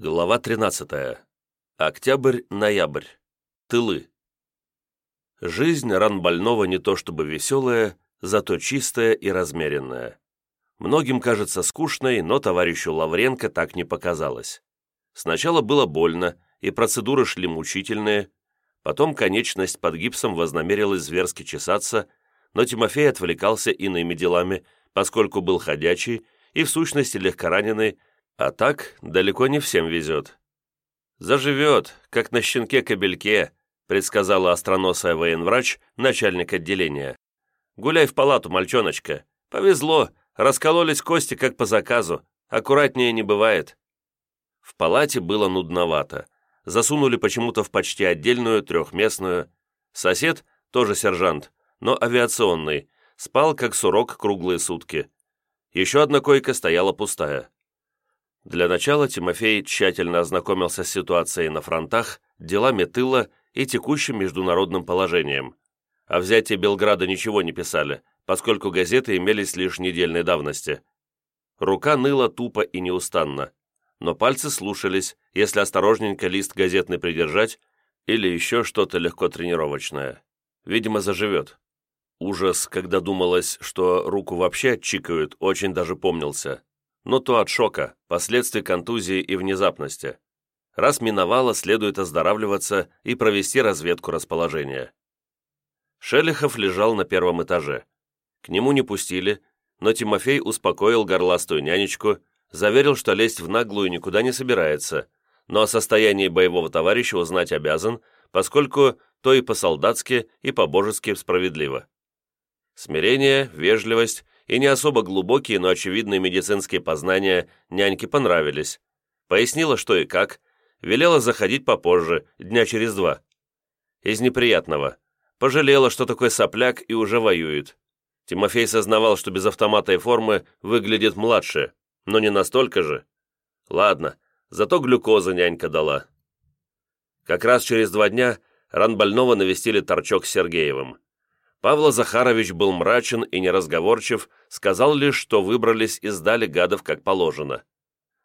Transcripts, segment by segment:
Глава 13. Октябрь-ноябрь. Тылы. Жизнь ран больного не то чтобы веселая, зато чистая и размеренная. Многим кажется скучной, но товарищу Лавренко так не показалось. Сначала было больно, и процедуры шли мучительные, потом конечность под гипсом вознамерилась зверски чесаться, но Тимофей отвлекался иными делами, поскольку был ходячий и в сущности легкораненый, а так далеко не всем везет. «Заживет, как на щенке-кобельке», предсказала остроносая военврач, начальник отделения. «Гуляй в палату, мальчоночка. Повезло, раскололись кости, как по заказу. Аккуратнее не бывает». В палате было нудновато. Засунули почему-то в почти отдельную, трехместную. Сосед, тоже сержант, но авиационный, спал как сурок круглые сутки. Еще одна койка стояла пустая. Для начала Тимофей тщательно ознакомился с ситуацией на фронтах, делами тыла и текущим международным положением. О взятии Белграда ничего не писали, поскольку газеты имелись лишь недельной давности. Рука ныла тупо и неустанно, но пальцы слушались, если осторожненько лист газетный придержать или еще что-то легко тренировочное. Видимо, заживет. Ужас, когда думалось, что руку вообще отчикают, очень даже помнился но то от шока, последствий контузии и внезапности. Раз миновало, следует оздоравливаться и провести разведку расположения. Шелихов лежал на первом этаже. К нему не пустили, но Тимофей успокоил горластую нянечку, заверил, что лезть в наглую никуда не собирается, но о состоянии боевого товарища узнать обязан, поскольку то и по-солдатски, и по-божески справедливо. Смирение, вежливость и не особо глубокие, но очевидные медицинские познания няньке понравились. Пояснила, что и как, велела заходить попозже, дня через два. Из неприятного. Пожалела, что такой сопляк и уже воюет. Тимофей сознавал, что без автомата и формы выглядит младше, но не настолько же. Ладно, зато глюкоза нянька дала. Как раз через два дня ран больного навестили торчок с Сергеевым. Павла Захарович был мрачен и неразговорчив, сказал лишь, что выбрались и сдали гадов как положено.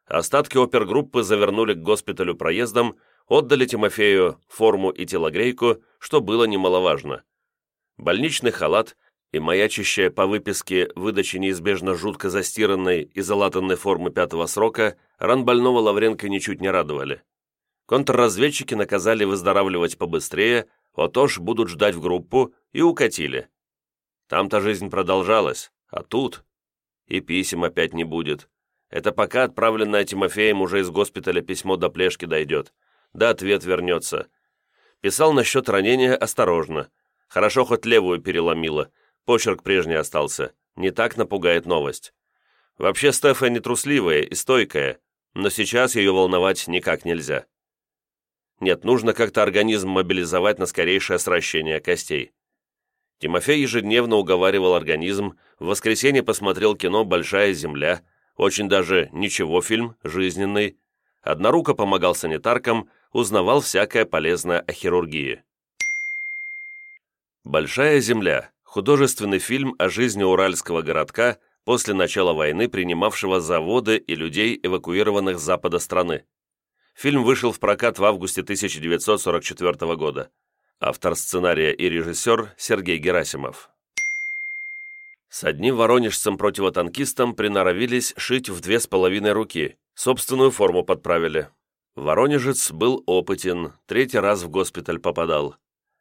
Остатки опергруппы завернули к госпиталю проездом, отдали Тимофею форму и телогрейку, что было немаловажно. Больничный халат и маячащая по выписке выдачи неизбежно жутко застиранной и залатанной формы пятого срока ран больного Лавренко ничуть не радовали. Контрразведчики наказали выздоравливать побыстрее, Отож будут ждать в группу и укатили. Там-то жизнь продолжалась, а тут... И писем опять не будет. Это пока отправленное Тимофеем уже из госпиталя письмо до плешки дойдет. Да ответ вернется. Писал насчет ранения осторожно. Хорошо хоть левую переломило. Почерк прежний остался. Не так напугает новость. Вообще Стефа не трусливая и стойкая, но сейчас ее волновать никак нельзя. Нет, нужно как-то организм мобилизовать на скорейшее сращение костей. Тимофей ежедневно уговаривал организм, в воскресенье посмотрел кино «Большая земля», очень даже ничего фильм, жизненный. Одноруко помогал санитаркам, узнавал всякое полезное о хирургии. «Большая земля» – художественный фильм о жизни уральского городка после начала войны, принимавшего заводы и людей, эвакуированных с запада страны. Фильм вышел в прокат в августе 1944 года. Автор сценария и режиссер Сергей Герасимов. С одним воронежцем-противотанкистом приноровились шить в две с половиной руки, собственную форму подправили. Воронежец был опытен, третий раз в госпиталь попадал.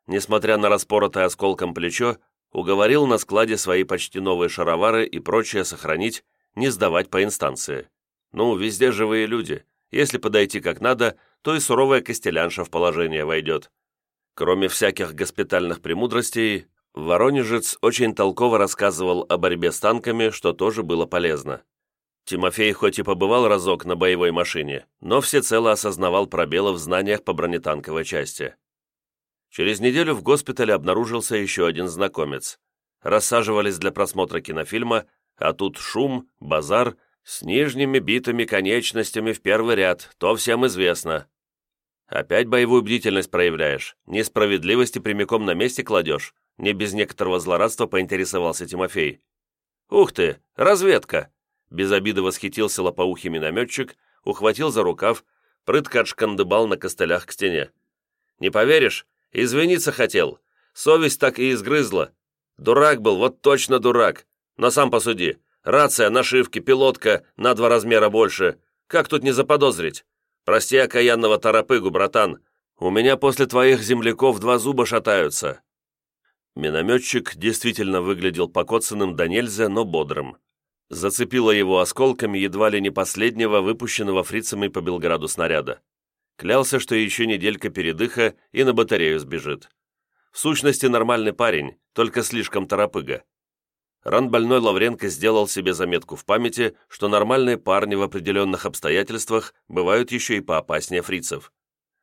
Несмотря на распоротое осколком плечо, уговорил на складе свои почти новые шаровары и прочее сохранить, не сдавать по инстанции. Ну, везде живые люди, если подойти как надо, то и суровая костелянша в положение войдет. Кроме всяких госпитальных премудростей, Воронежец очень толково рассказывал о борьбе с танками, что тоже было полезно. Тимофей хоть и побывал разок на боевой машине, но всецело осознавал пробелы в знаниях по бронетанковой части. Через неделю в госпитале обнаружился еще один знакомец. Рассаживались для просмотра кинофильма, а тут шум, базар – с нижними битыми конечностями в первый ряд, то всем известно. Опять боевую бдительность проявляешь, несправедливости прямиком на месте кладешь, не без некоторого злорадства поинтересовался Тимофей. «Ух ты, разведка!» Без обиды восхитился лопоухий минометчик, ухватил за рукав, прытко отшкандыбал на костылях к стене. «Не поверишь? Извиниться хотел. Совесть так и изгрызла. Дурак был, вот точно дурак. Но сам посуди. Рация, нашивки, пилотка на два размера больше. Как тут не заподозрить? Прости окаянного торопыгу, братан. У меня после твоих земляков два зуба шатаются». Минометчик действительно выглядел покоцанным до нельзя, но бодрым. Зацепило его осколками едва ли не последнего выпущенного фрицами по Белграду снаряда. Клялся, что еще неделька передыха и на батарею сбежит. В сущности, нормальный парень, только слишком торопыга. Ран больной Лавренко сделал себе заметку в памяти, что нормальные парни в определенных обстоятельствах бывают еще и поопаснее фрицев.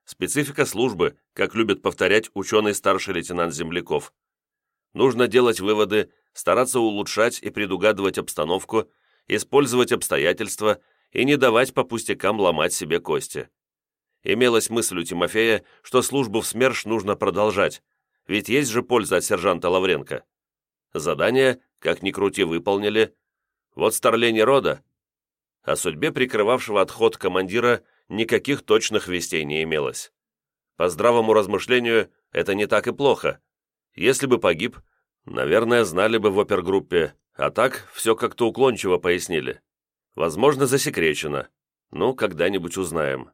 Специфика службы, как любит повторять ученый старший лейтенант Земляков. Нужно делать выводы, стараться улучшать и предугадывать обстановку, использовать обстоятельства и не давать по пустякам ломать себе кости. Имелась мысль у Тимофея, что службу в СМЕРШ нужно продолжать, ведь есть же польза от сержанта Лавренко. Задание, как ни крути, выполнили. Вот старление рода. О судьбе прикрывавшего отход командира никаких точных вестей не имелось. По здравому размышлению, это не так и плохо. Если бы погиб, наверное, знали бы в опергруппе, а так все как-то уклончиво пояснили. Возможно, засекречено. Ну, когда-нибудь узнаем.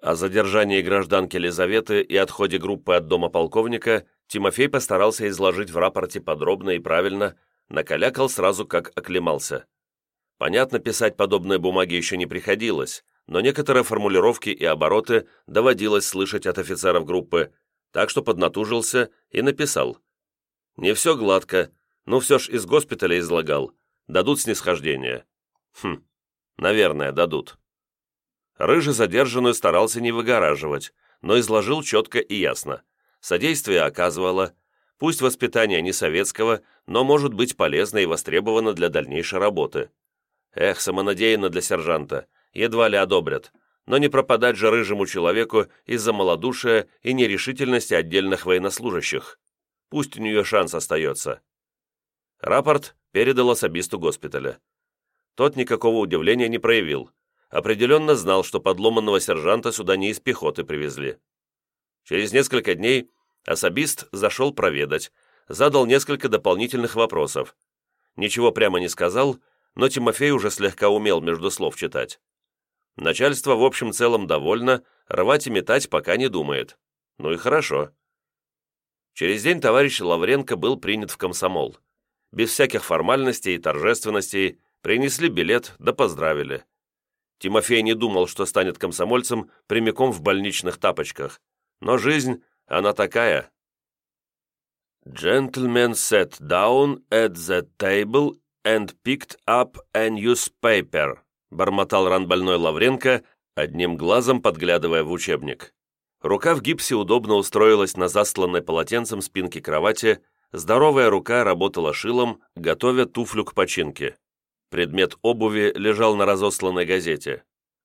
О задержании гражданки Елизаветы и отходе группы от дома полковника Тимофей постарался изложить в рапорте подробно и правильно, накалякал сразу, как оклемался. Понятно, писать подобные бумаги еще не приходилось, но некоторые формулировки и обороты доводилось слышать от офицеров группы, так что поднатужился и написал. «Не все гладко, но все ж из госпиталя излагал. Дадут снисхождение». «Хм, наверное, дадут». Рыжий задержанную старался не выгораживать, но изложил четко и ясно. Содействие оказывало, пусть воспитание не советского, но может быть полезно и востребовано для дальнейшей работы. Эх, самонадеянно для сержанта, едва ли одобрят, но не пропадать же рыжему человеку из-за малодушия и нерешительности отдельных военнослужащих. Пусть у нее шанс остается. Рапорт передал особисту госпиталя. Тот никакого удивления не проявил, определенно знал, что подломанного сержанта сюда не из пехоты привезли. Через несколько дней особист зашел проведать, задал несколько дополнительных вопросов. Ничего прямо не сказал, но Тимофей уже слегка умел между слов читать. Начальство в общем целом довольно, рвать и метать пока не думает. Ну и хорошо. Через день товарищ Лавренко был принят в комсомол. Без всяких формальностей и торжественностей принесли билет да поздравили. Тимофей не думал, что станет комсомольцем прямиком в больничных тапочках. Но жизнь, она такая. Gentleman sat down at the table and picked up a newspaper, бормотал ранбольной Лавренко, одним глазом подглядывая в учебник. Рука в гипсе удобно устроилась на застланной полотенцем спинке кровати, здоровая рука работала шилом, готовя туфлю к починке. Предмет обуви лежал на разосланной газете.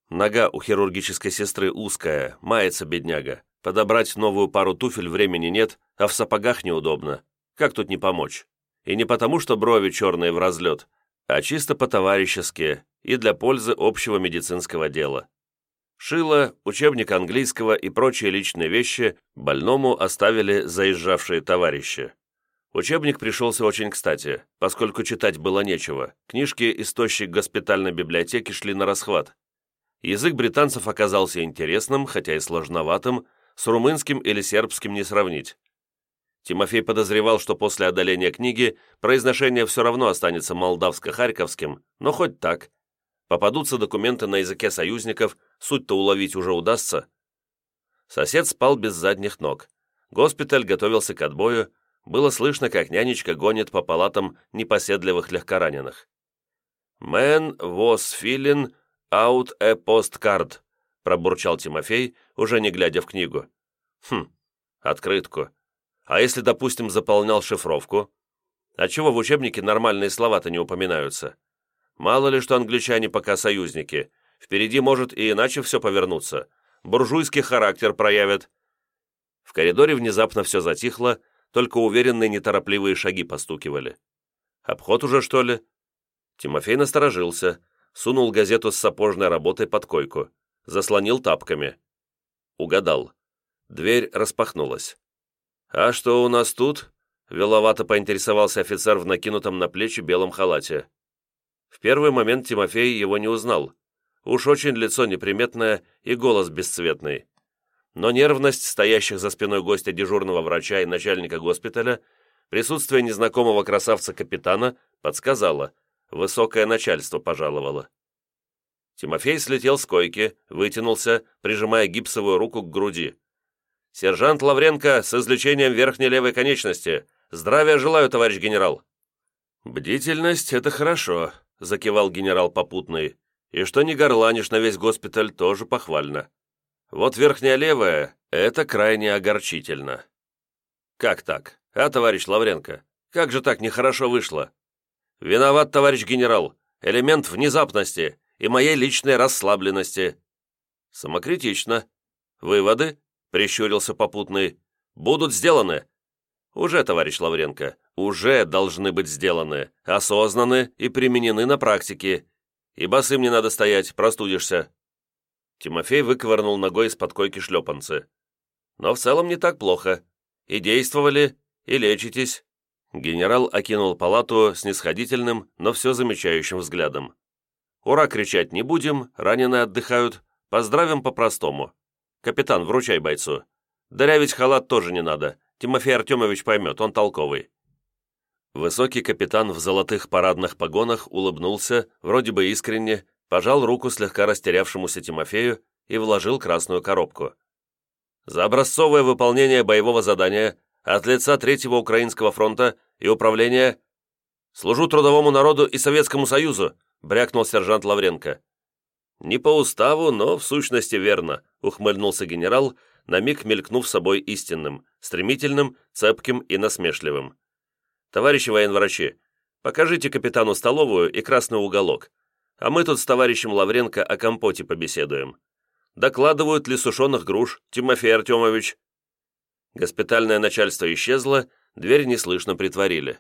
Нога у хирургической сестры узкая, мается бедняга. Подобрать новую пару туфель времени нет, а в сапогах неудобно. Как тут не помочь? И не потому, что брови черные в разлет, а чисто по-товарищески и для пользы общего медицинского дела. Шило, учебник английского и прочие личные вещи больному оставили заезжавшие товарищи. Учебник пришелся очень кстати, поскольку читать было нечего. Книжки из госпитальной библиотеки шли на расхват. Язык британцев оказался интересным, хотя и сложноватым, с румынским или сербским не сравнить. Тимофей подозревал, что после одоления книги произношение все равно останется молдавско-харьковским, но хоть так. Попадутся документы на языке союзников, суть-то уловить уже удастся. Сосед спал без задних ног. Госпиталь готовился к отбою, было слышно, как нянечка гонит по палатам непоседливых легкораненых. «Man was feeling out a postcard», пробурчал Тимофей, уже не глядя в книгу. «Хм, открытку. А если, допустим, заполнял шифровку? А чего в учебнике нормальные слова-то не упоминаются? Мало ли, что англичане пока союзники. Впереди может и иначе все повернуться. Буржуйский характер проявят». В коридоре внезапно все затихло, только уверенные неторопливые шаги постукивали. «Обход уже, что ли?» Тимофей насторожился, сунул газету с сапожной работой под койку. заслонил тапками. Угадал. Дверь распахнулась. «А что у нас тут?» — веловато поинтересовался офицер в накинутом на плечи белом халате. В первый момент Тимофей его не узнал. Уж очень лицо неприметное и голос бесцветный. Но нервность стоящих за спиной гостя дежурного врача и начальника госпиталя, присутствие незнакомого красавца-капитана подсказало, высокое начальство пожаловало. Тимофей слетел с койки, вытянулся, прижимая гипсовую руку к груди. «Сержант Лавренко с извлечением верхней левой конечности. Здравия желаю, товарищ генерал!» «Бдительность — это хорошо», — закивал генерал попутный. «И что не горланишь на весь госпиталь, тоже похвально. Вот верхняя левая — это крайне огорчительно». «Как так? А, товарищ Лавренко, как же так нехорошо вышло?» «Виноват, товарищ генерал. Элемент внезапности и моей личной расслабленности». «Самокритично. Выводы?» — прищурился попутный. «Будут сделаны». «Уже, товарищ Лавренко, уже должны быть сделаны, осознаны и применены на практике. И босым не надо стоять, простудишься». Тимофей выковырнул ногой из-под койки шлепанцы. «Но в целом не так плохо. И действовали, и лечитесь». Генерал окинул палату снисходительным, но все замечающим взглядом. «Ура!» кричать не будем, раненые отдыхают. Поздравим по-простому. Капитан, вручай бойцу. Дырявить халат тоже не надо. Тимофей Артемович поймет, он толковый». Высокий капитан в золотых парадных погонах улыбнулся, вроде бы искренне, пожал руку слегка растерявшемуся Тимофею и вложил красную коробку. «За образцовое выполнение боевого задания от лица Третьего Украинского фронта и управления «Служу трудовому народу и Советскому Союзу», брякнул сержант Лавренко. «Не по уставу, но в сущности верно», — ухмыльнулся генерал, на миг мелькнув собой истинным, стремительным, цепким и насмешливым. «Товарищи военврачи, покажите капитану столовую и красный уголок, а мы тут с товарищем Лавренко о компоте побеседуем. Докладывают ли сушеных груш, Тимофей Артемович?» Госпитальное начальство исчезло, дверь неслышно притворили.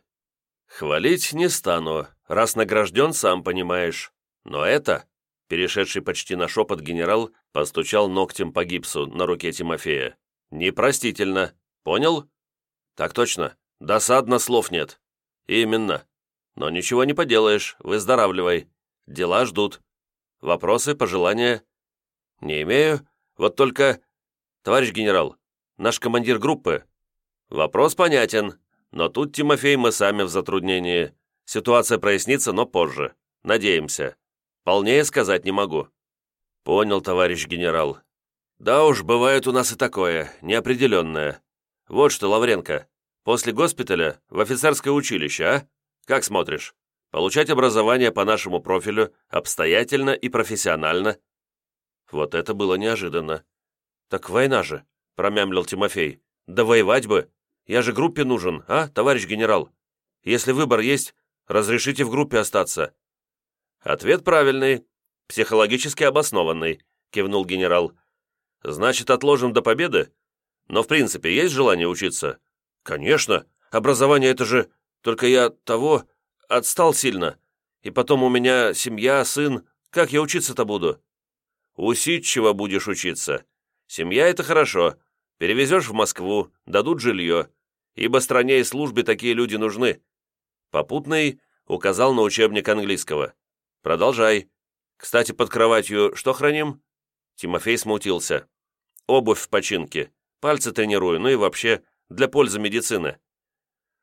«Хвалить не стану, раз награжден, сам понимаешь. Но это...» Перешедший почти на шепот генерал постучал ногтем по гипсу на руке Тимофея. «Непростительно. Понял?» «Так точно. Досадно, слов нет». «Именно. Но ничего не поделаешь, выздоравливай. Дела ждут. Вопросы, пожелания?» «Не имею. Вот только...» «Товарищ генерал, наш командир группы...» «Вопрос понятен, но тут, Тимофей, мы сами в затруднении. Ситуация прояснится, но позже. Надеемся. Полнее сказать не могу». «Понял, товарищ генерал. Да уж, бывает у нас и такое, неопределенное. Вот что, Лавренко, после госпиталя в офицерское училище, а? Как смотришь? Получать образование по нашему профилю обстоятельно и профессионально?» Вот это было неожиданно. «Так война же», — промямлил Тимофей. «Да воевать бы! Я же группе нужен, а, товарищ генерал? Если выбор есть, разрешите в группе остаться. «Ответ правильный, психологически обоснованный», — кивнул генерал. «Значит, отложим до победы? Но в принципе есть желание учиться?» «Конечно. Образование — это же... Только я того... Отстал сильно. И потом у меня семья, сын. Как я учиться-то буду?» «Усидчиво будешь учиться. Семья — это хорошо. Перевезешь в Москву, дадут жилье. Ибо стране и службе такие люди нужны». Попутный указал на учебник английского. «Продолжай. Кстати, под кроватью что храним?» Тимофей смутился. «Обувь в починке. Пальцы тренирую, ну и вообще, для пользы медицины».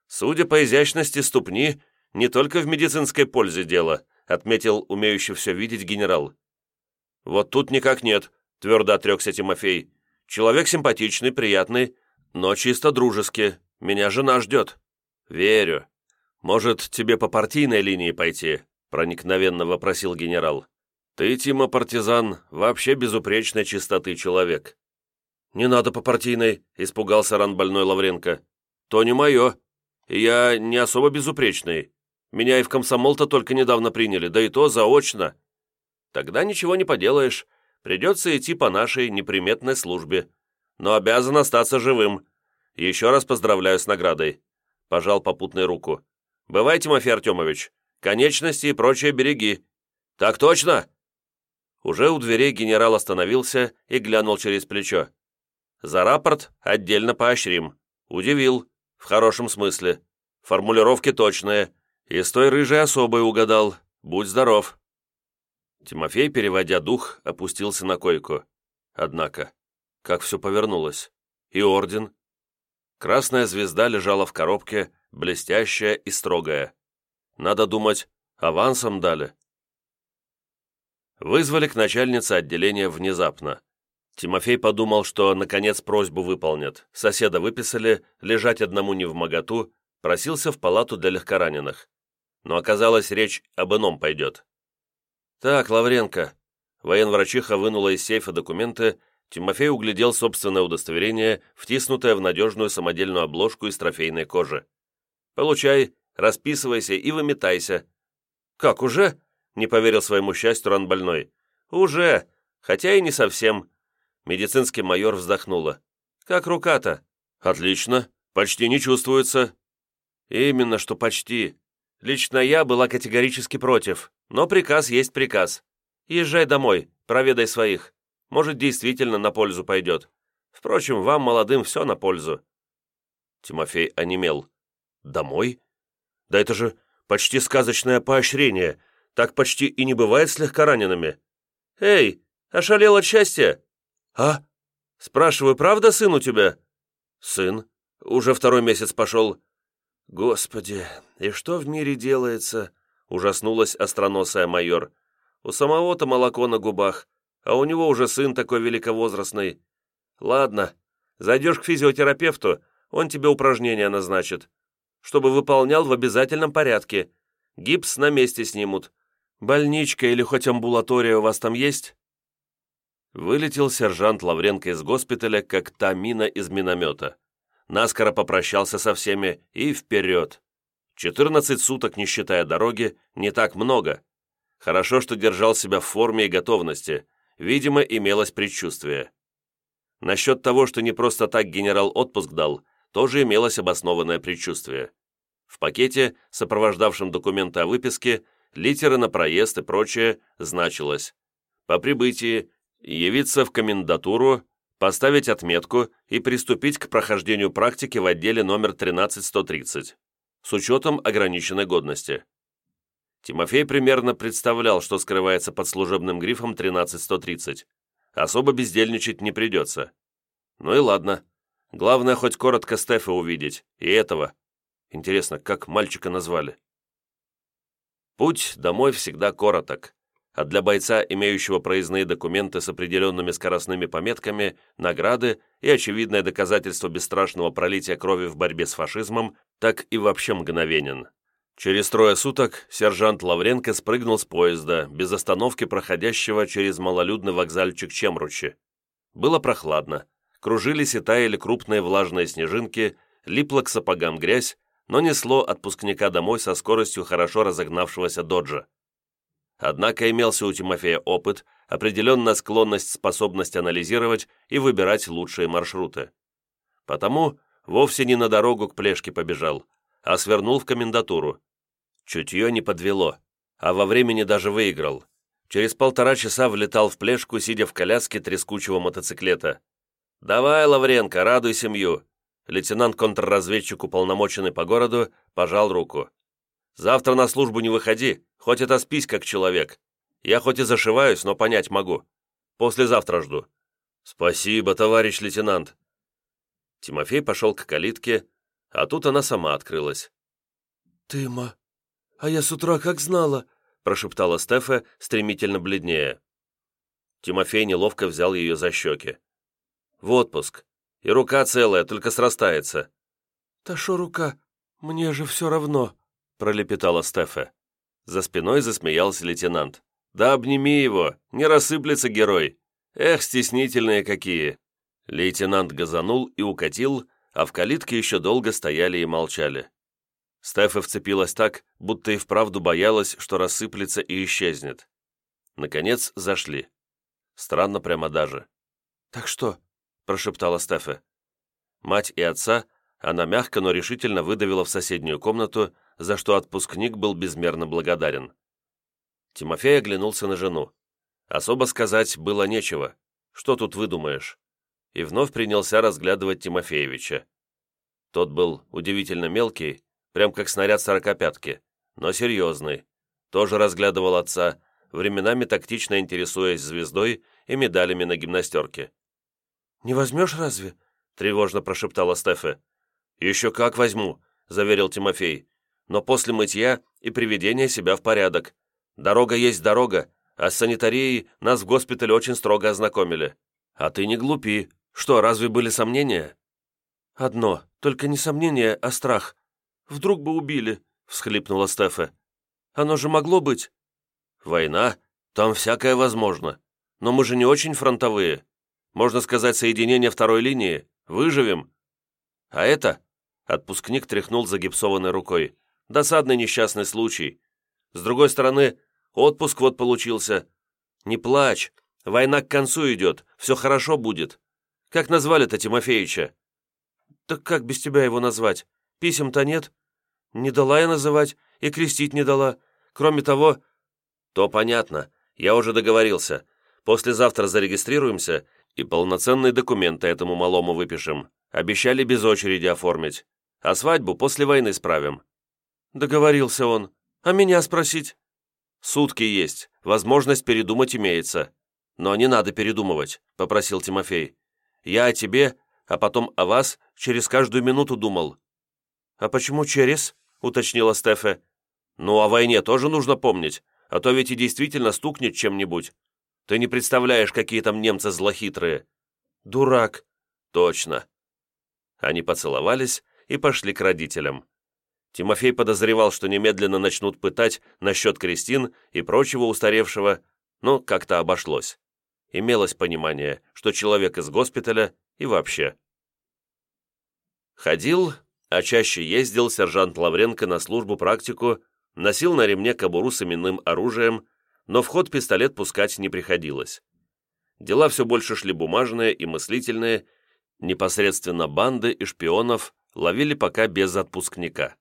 «Судя по изящности ступни, не только в медицинской пользе дело», отметил умеющий все видеть генерал. «Вот тут никак нет», твердо отрекся Тимофей. «Человек симпатичный, приятный, но чисто дружески. Меня жена ждет». «Верю. Может, тебе по партийной линии пойти? проникновенно вопросил генерал. «Ты, Тима Партизан, вообще безупречной чистоты человек». «Не надо по партийной», — испугался ран больной Лавренко. «То не мое. Я не особо безупречный. Меня и в комсомол-то только недавно приняли, да и то заочно». «Тогда ничего не поделаешь. Придется идти по нашей неприметной службе. Но обязан остаться живым. Еще раз поздравляю с наградой». Пожал попутной руку. «Бывай, Тимофей Артемович. Конечности и прочее береги». «Так точно!» Уже у дверей генерал остановился и глянул через плечо. «За рапорт отдельно поощрим. Удивил. В хорошем смысле. Формулировки точные. И с той рыжей особой угадал. Будь здоров». Тимофей, переводя дух, опустился на койку. Однако, как все повернулось. И орден. Красная звезда лежала в коробке, блестящая и строгая. Надо думать, авансом дали. Вызвали к начальнице отделения внезапно. Тимофей подумал, что, наконец, просьбу выполнят. Соседа выписали, лежать одному не в моготу, просился в палату для легкораненых. Но оказалось, речь об ином пойдет. «Так, Лавренко». Военврачиха вынула из сейфа документы, Тимофей углядел собственное удостоверение, втиснутое в надежную самодельную обложку из трофейной кожи. «Получай, расписывайся и выметайся». «Как, уже?» не поверил своему счастью ранбольной. «Уже, хотя и не совсем». Медицинский майор вздохнула. «Как рука-то?» «Отлично, почти не чувствуется». «Именно, что почти. Лично я была категорически против, но приказ есть приказ. Езжай домой, проведай своих. Может, действительно на пользу пойдет. Впрочем, вам, молодым, все на пользу». Тимофей онемел. «Домой? Да это же почти сказочное поощрение. Так почти и не бывает с легкоранеными. Эй, ошалел от счастья? А? Спрашиваю, правда сын у тебя? Сын. Уже второй месяц пошел. Господи, и что в мире делается? Ужаснулась остроносая майор. У самого-то молоко на губах, а у него уже сын такой великовозрастный. Ладно, зайдешь к физиотерапевту, он тебе упражнения назначит, чтобы выполнял в обязательном порядке. Гипс на месте снимут. Больничка или хоть амбулатория у вас там есть?» Вылетел сержант Лавренко из госпиталя, как та мина из миномета. Наскоро попрощался со всеми и вперед. 14 суток, не считая дороги, не так много. Хорошо, что держал себя в форме и готовности. Видимо, имелось предчувствие. Насчет того, что не просто так генерал отпуск дал, тоже имелось обоснованное предчувствие. В пакете, сопровождавшем документы о выписке, литеры на проезд и прочее значилось. По прибытии явиться в комендатуру, поставить отметку и приступить к прохождению практики в отделе номер 13130 с учетом ограниченной годности. Тимофей примерно представлял, что скрывается под служебным грифом 13130. Особо бездельничать не придется. Ну и ладно. Главное, хоть коротко Стефа увидеть. И этого. Интересно, как мальчика назвали? Путь домой всегда короток, а для бойца, имеющего проездные документы с определенными скоростными пометками, награды и очевидное доказательство бесстрашного пролития крови в борьбе с фашизмом, так и вообще мгновенен. Через трое суток сержант Лавренко спрыгнул с поезда, без остановки проходящего через малолюдный вокзальчик Чемручи. Было прохладно, кружились и таяли крупные влажные снежинки, липла к сапогам грязь, но несло отпускника домой со скоростью хорошо разогнавшегося доджа. Однако имелся у Тимофея опыт, определенная склонность, способность анализировать и выбирать лучшие маршруты. Потому вовсе не на дорогу к Плешке побежал, а свернул в комендатуру. Чутье не подвело, а во времени даже выиграл. Через полтора часа влетал в Плешку, сидя в коляске трескучего мотоциклета. «Давай, Лавренко, радуй семью. Лейтенант-контрразведчик, уполномоченный по городу, пожал руку. «Завтра на службу не выходи, хоть это спись как человек. Я хоть и зашиваюсь, но понять могу. Послезавтра жду». «Спасибо, товарищ лейтенант». Тимофей пошел к калитке, а тут она сама открылась. «Тыма, а я с утра как знала», прошептала Стефа, стремительно бледнее. Тимофей неловко взял ее за щеки. «В отпуск. И рука целая, только срастается». «Та шо рука? Мне же все равно», — пролепетала Стефа. За спиной засмеялся лейтенант. «Да обними его, не рассыплется герой. Эх, стеснительные какие!» Лейтенант газанул и укатил, а в калитке еще долго стояли и молчали. Стефа вцепилась так, будто и вправду боялась, что рассыплется и исчезнет. Наконец зашли. Странно прямо даже. «Так что, прошептала Стефа. Мать и отца она мягко, но решительно выдавила в соседнюю комнату, за что отпускник был безмерно благодарен. Тимофей оглянулся на жену. Особо сказать было нечего. Что тут выдумаешь? И вновь принялся разглядывать Тимофеевича. Тот был удивительно мелкий, прям как снаряд сорокопятки, но серьезный. Тоже разглядывал отца, временами тактично интересуясь звездой и медалями на гимнастерке. «Не возьмешь разве?» — тревожно прошептала Стефе. «Еще как возьму», — заверил Тимофей. «Но после мытья и приведения себя в порядок. Дорога есть дорога, а с санитарией нас в госпитале очень строго ознакомили. А ты не глупи. Что, разве были сомнения?» «Одно, только не сомнение, а страх. Вдруг бы убили», — всхлипнула Стефа. «Оно же могло быть». «Война? Там всякое возможно. Но мы же не очень фронтовые. Можно сказать, соединение второй линии. Выживем. А это...» Отпускник тряхнул загипсованной рукой. «Досадный несчастный случай. С другой стороны, отпуск вот получился. Не плачь. Война к концу идет. Все хорошо будет. Как назвали-то Тимофеича?» «Так как без тебя его назвать? Писем-то нет. Не дала я называть, и крестить не дала. Кроме того...» «То понятно. Я уже договорился. Послезавтра зарегистрируемся и полноценные документы этому малому выпишем. Обещали без очереди оформить. А свадьбу после войны справим». Договорился он. «А меня спросить?» «Сутки есть. Возможность передумать имеется. Но не надо передумывать», — попросил Тимофей. «Я о тебе а потом о вас через каждую минуту думал». «А почему через?» — уточнила Стефе. «Ну, о войне тоже нужно помнить, а то ведь и действительно стукнет чем-нибудь. Ты не представляешь, какие там немцы злохитрые». «Дурак». «Точно». Они поцеловались и пошли к родителям. Тимофей подозревал, что немедленно начнут пытать насчет крестин и прочего устаревшего, но как-то обошлось. Имелось понимание, что человек из госпиталя и вообще. Ходил, а чаще ездил сержант Лавренко на службу-практику, носил на ремне кобуру с именным оружием, но в ход пистолет пускать не приходилось. Дела все больше шли бумажные и мыслительные, непосредственно банды и шпионов ловили пока без отпускника.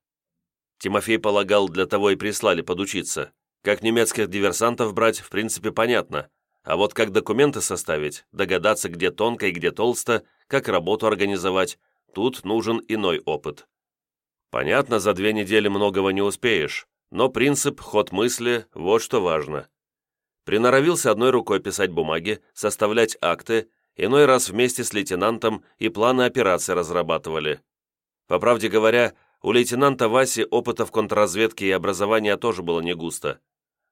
Тимофей полагал, для того и прислали подучиться. Как немецких диверсантов брать, в принципе, понятно. А вот как документы составить, догадаться, где тонко и где толсто, как работу организовать, тут нужен иной опыт. Понятно, за две недели многого не успеешь, но принцип, ход мысли – вот что важно. Приноровился одной рукой писать бумаги, составлять акты, иной раз вместе с лейтенантом и планы операции разрабатывали. По правде говоря, у лейтенанта Васи опыта в контрразведке и образования тоже было не густо.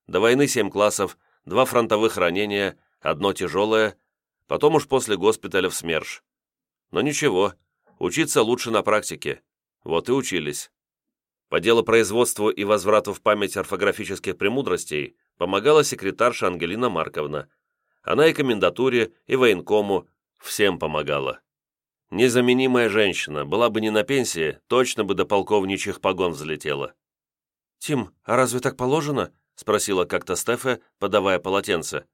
До войны семь классов, два фронтовых ранения, одно тяжелое, потом уж после госпиталя в СМЕРШ. Но ничего, учиться лучше на практике. Вот и учились. По делу производству и возврату в память орфографических премудростей помогала секретарша Ангелина Марковна. Она и комендатуре, и военкому, всем помогала. Незаменимая женщина, была бы не на пенсии, точно бы до полковничьих погон взлетела. «Тим, а разве так положено?» — спросила как-то Стефа, подавая полотенце.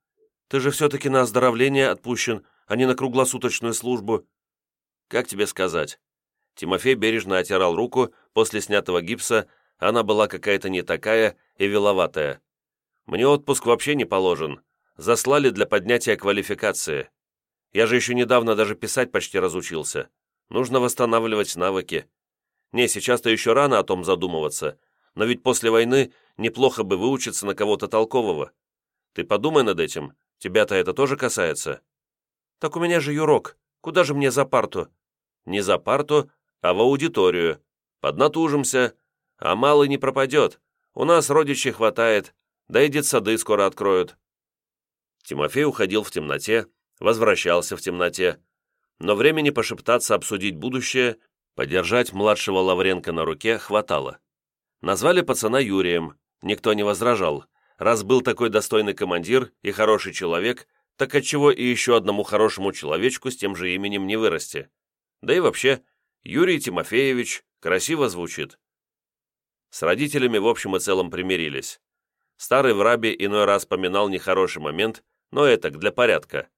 «Ты же все-таки на оздоровление отпущен, а не на круглосуточную службу». «Как тебе сказать?» Тимофей бережно отирал руку, после снятого гипса она была какая-то не такая и виловатая. «Мне отпуск вообще не положен. Заслали для поднятия квалификации. Я же еще недавно даже писать почти разучился. Нужно восстанавливать навыки. Не, сейчас-то еще рано о том задумываться, но ведь после войны неплохо бы выучиться на кого-то толкового. Ты подумай над этим, тебя-то это тоже касается». «Так у меня же юрок, куда же мне за парту?» «Не за парту, а в аудиторию. Поднатужимся, а малый не пропадет. У нас родичей хватает, да и детсады скоро откроют». Тимофей уходил в темноте, возвращался в темноте, но времени пошептаться, обсудить будущее, подержать младшего Лавренко на руке хватало. Назвали пацана Юрием, никто не возражал. Раз был такой достойный командир и хороший человек, так отчего и еще одному хорошему человечку с тем же именем не вырасти? Да и вообще, Юрий Тимофеевич красиво звучит. С родителями в общем и целом примирились. Старый в рабе иной раз поминал нехороший момент, но это для порядка.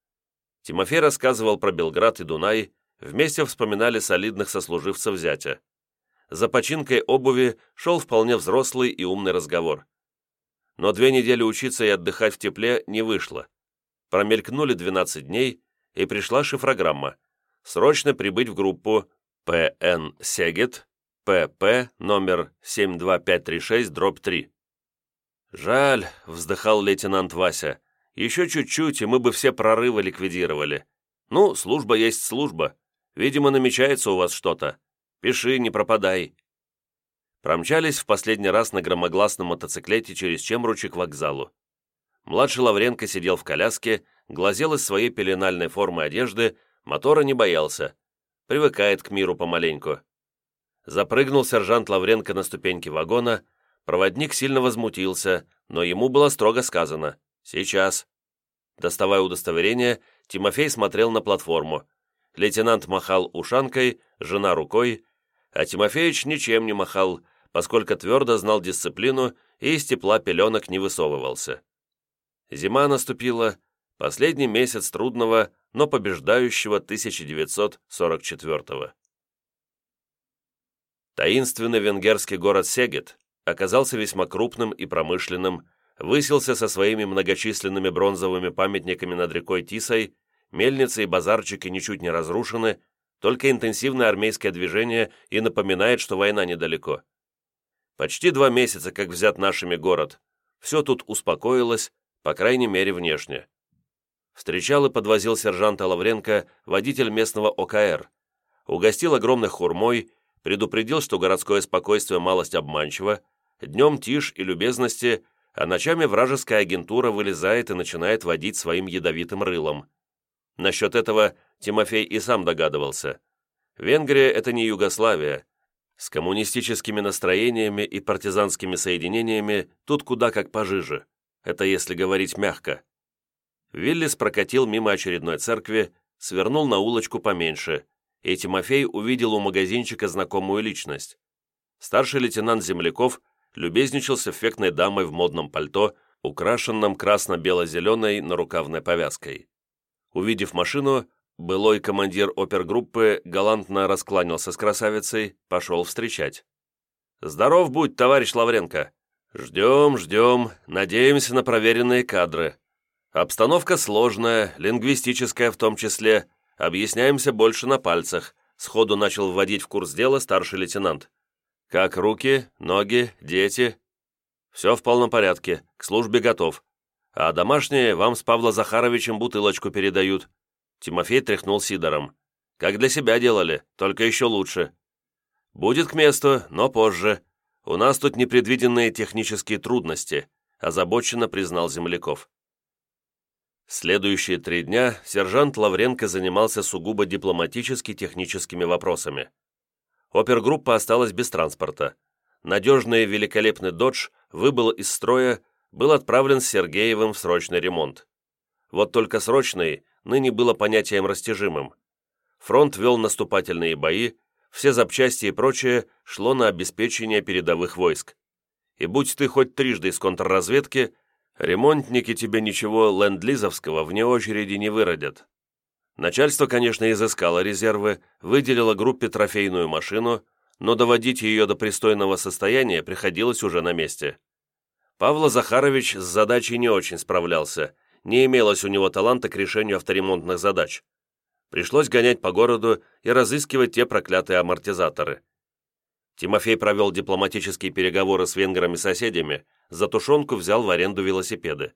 Тимофей рассказывал про Белград и Дунай, вместе вспоминали солидных сослуживцев зятя за починкой обуви шел вполне взрослый и умный разговор. Но две недели учиться и отдыхать в тепле не вышло. Промелькнули 12 дней, и пришла шифрограмма. Срочно прибыть в группу ПН Сегет, ПП номер 72536, дробь 3. «Жаль», — вздыхал лейтенант Вася, «еще чуть-чуть, и мы бы все прорывы ликвидировали. Ну, служба есть служба. Видимо, намечается у вас что-то. Пиши, не пропадай». Промчались в последний раз на громогласном мотоциклете через Чемручи к вокзалу. Младший Лавренко сидел в коляске, глазел из своей пеленальной формы одежды, мотора не боялся. Привыкает к миру помаленьку. Запрыгнул сержант Лавренко на ступеньки вагона, проводник сильно возмутился, но ему было строго сказано «Сейчас». Доставая удостоверение, Тимофей смотрел на платформу. Лейтенант махал ушанкой, жена рукой, а Тимофеич ничем не махал, поскольку твердо знал дисциплину и из тепла пеленок не высовывался. Зима наступила, последний месяц трудного, но побеждающего 1944-го. Таинственный венгерский город Сегет оказался весьма крупным и промышленным, высился со своими многочисленными бронзовыми памятниками над рекой Тисой, мельницы и базарчики ничуть не разрушены, только интенсивное армейское движение и напоминает, что война недалеко. Почти два месяца, как взят нашими город. Все тут успокоилось, по крайней мере, внешне. Встречал и подвозил сержанта Лавренко водитель местного ОКР. Угостил огромной хурмой, предупредил, что городское спокойствие малость обманчиво, днем тишь и любезности, а ночами вражеская агентура вылезает и начинает водить своим ядовитым рылом. Насчет этого Тимофей и сам догадывался. Венгрия – это не Югославия. С коммунистическими настроениями и партизанскими соединениями тут куда как пожиже. Это если говорить мягко. Виллис прокатил мимо очередной церкви, свернул на улочку поменьше, и Тимофей увидел у магазинчика знакомую личность. Старший лейтенант Земляков любезничал с эффектной дамой в модном пальто, украшенном красно-бело-зеленой нарукавной повязкой. Увидев машину, былой командир опергруппы галантно раскланялся с красавицей, пошел встречать. «Здоров будь, товарищ Лавренко! Ждем, ждем, надеемся на проверенные кадры. Обстановка сложная, лингвистическая в том числе, объясняемся больше на пальцах», сходу начал вводить в курс дела старший лейтенант. «Как руки, ноги, дети?» «Все в полном порядке, к службе готов. А домашние вам с Павлом Захаровичем бутылочку передают». Тимофей тряхнул Сидором. «Как для себя делали, только еще лучше». «Будет к месту, но позже. У нас тут непредвиденные технические трудности», озабоченно признал Земляков. Следующие три дня сержант Лавренко занимался сугубо дипломатически-техническими вопросами. Опергруппа осталась без транспорта. Надежный и великолепный «Додж» выбыл из строя был отправлен Сергеевым в срочный ремонт. Вот только срочный ныне было понятием растяжимым. Фронт вел наступательные бои, все запчасти и прочее шло на обеспечение передовых войск. И будь ты хоть трижды из контрразведки, ремонтники тебе ничего ленд-лизовского вне очереди не выродят. Начальство, конечно, изыскало резервы, выделило группе трофейную машину, но доводить ее до пристойного состояния приходилось уже на месте. Павла Захарович с задачей не очень справлялся, не имелось у него таланта к решению авторемонтных задач. Пришлось гонять по городу и разыскивать те проклятые амортизаторы. Тимофей провел дипломатические переговоры с венграми-соседями, за тушенку взял в аренду велосипеды.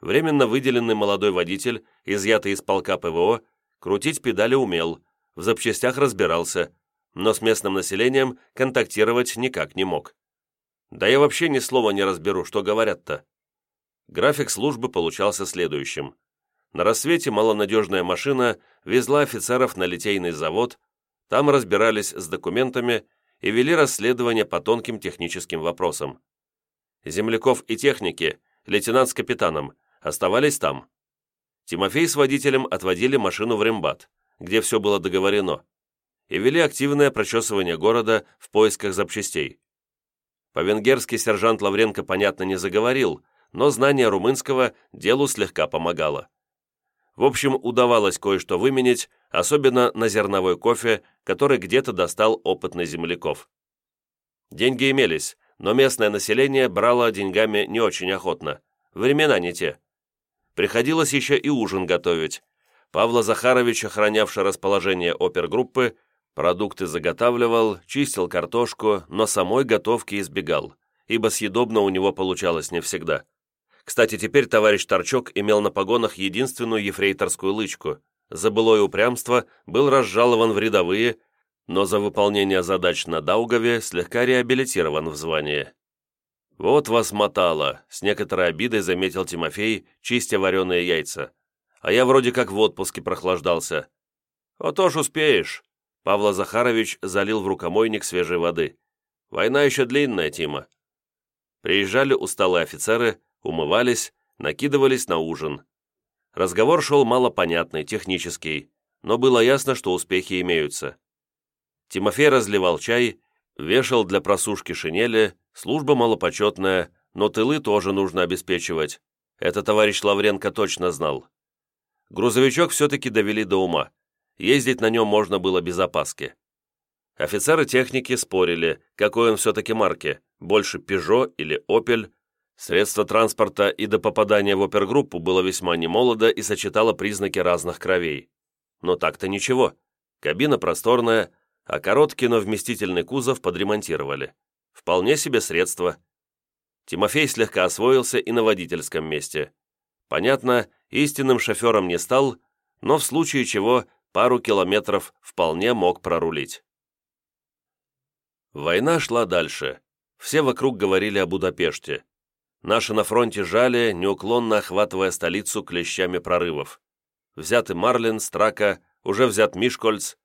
Временно выделенный молодой водитель, изъятый из полка ПВО, крутить педали умел, в запчастях разбирался, но с местным населением контактировать никак не мог. Да я вообще ни слова не разберу, что говорят-то. График службы получался следующим. На рассвете малонадежная машина везла офицеров на литейный завод, там разбирались с документами и вели расследование по тонким техническим вопросам. Земляков и техники, лейтенант с капитаном, оставались там. Тимофей с водителем отводили машину в Рембат, где все было договорено, и вели активное прочесывание города в поисках запчастей. По-венгерски сержант Лавренко, понятно, не заговорил, но знание румынского делу слегка помогало. В общем, удавалось кое-что выменить, особенно на зерновой кофе, который где-то достал опытный земляков. Деньги имелись, но местное население брало деньгами не очень охотно. Времена не те. Приходилось еще и ужин готовить. Павла Захарович, охранявший расположение опергруппы, продукты заготавливал, чистил картошку, но самой готовки избегал, ибо съедобно у него получалось не всегда. Кстати, теперь товарищ Торчок имел на погонах единственную ефрейторскую лычку. За былое упрямство был разжалован в рядовые, но за выполнение задач на Даугаве слегка реабилитирован в звании. «Вот вас мотало», — с некоторой обидой заметил Тимофей, чистя вареные яйца. «А я вроде как в отпуске прохлаждался». «Вот уж успеешь», — Павла Захарович залил в рукомойник свежей воды. «Война еще длинная, Тима». Приезжали усталые офицеры, умывались, накидывались на ужин. Разговор шел малопонятный, технический, но было ясно, что успехи имеются. Тимофей разливал чай, вешал для просушки шинели, служба малопочетная, но тылы тоже нужно обеспечивать. Это товарищ Лавренко точно знал. Грузовичок все-таки довели до ума. Ездить на нем можно было без опаски. Офицеры техники спорили, какой он все-таки марки, больше «Пежо» или «Опель», Средство транспорта и до попадания в опергруппу было весьма немолодо и сочетало признаки разных кровей. Но так-то ничего. Кабина просторная, а короткий, но вместительный кузов подремонтировали. Вполне себе средство. Тимофей слегка освоился и на водительском месте. Понятно, истинным шофером не стал, но в случае чего пару километров вполне мог прорулить. Война шла дальше. Все вокруг говорили о Будапеште. Наши на фронте жали, неуклонно охватывая столицу клещами прорывов. Взяты Марлин, Страка, уже взят Мишкольц.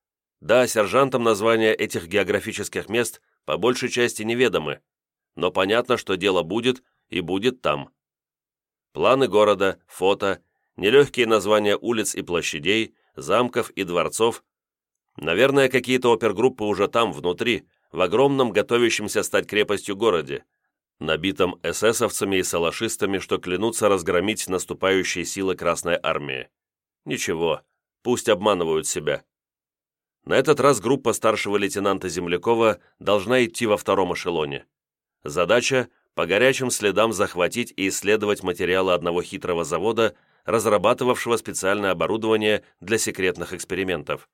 Да, сержантам названия этих географических мест по большей части неведомы, но понятно, что дело будет и будет там. Планы города, фото, нелегкие названия улиц и площадей, замков и дворцов. Наверное, какие-то опергруппы уже там, внутри, в огромном готовящемся стать крепостью городе, набитом эсэсовцами и салашистами, что клянутся разгромить наступающие силы Красной Армии. Ничего, пусть обманывают себя. На этот раз группа старшего лейтенанта Землякова должна идти во втором эшелоне. Задача – по горячим следам захватить и исследовать материалы одного хитрого завода, разрабатывавшего специальное оборудование для секретных экспериментов.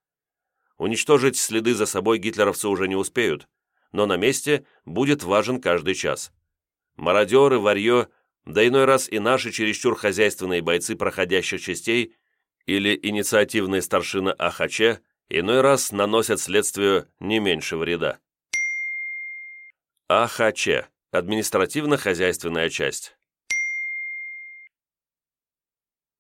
Уничтожить следы за собой гитлеровцы уже не успеют, но на месте будет важен каждый час мародеры, варье, да иной раз и наши чересчур хозяйственные бойцы проходящих частей или инициативные старшины АХЧ иной раз наносят следствию не меньше вреда. АХЧ – административно-хозяйственная часть.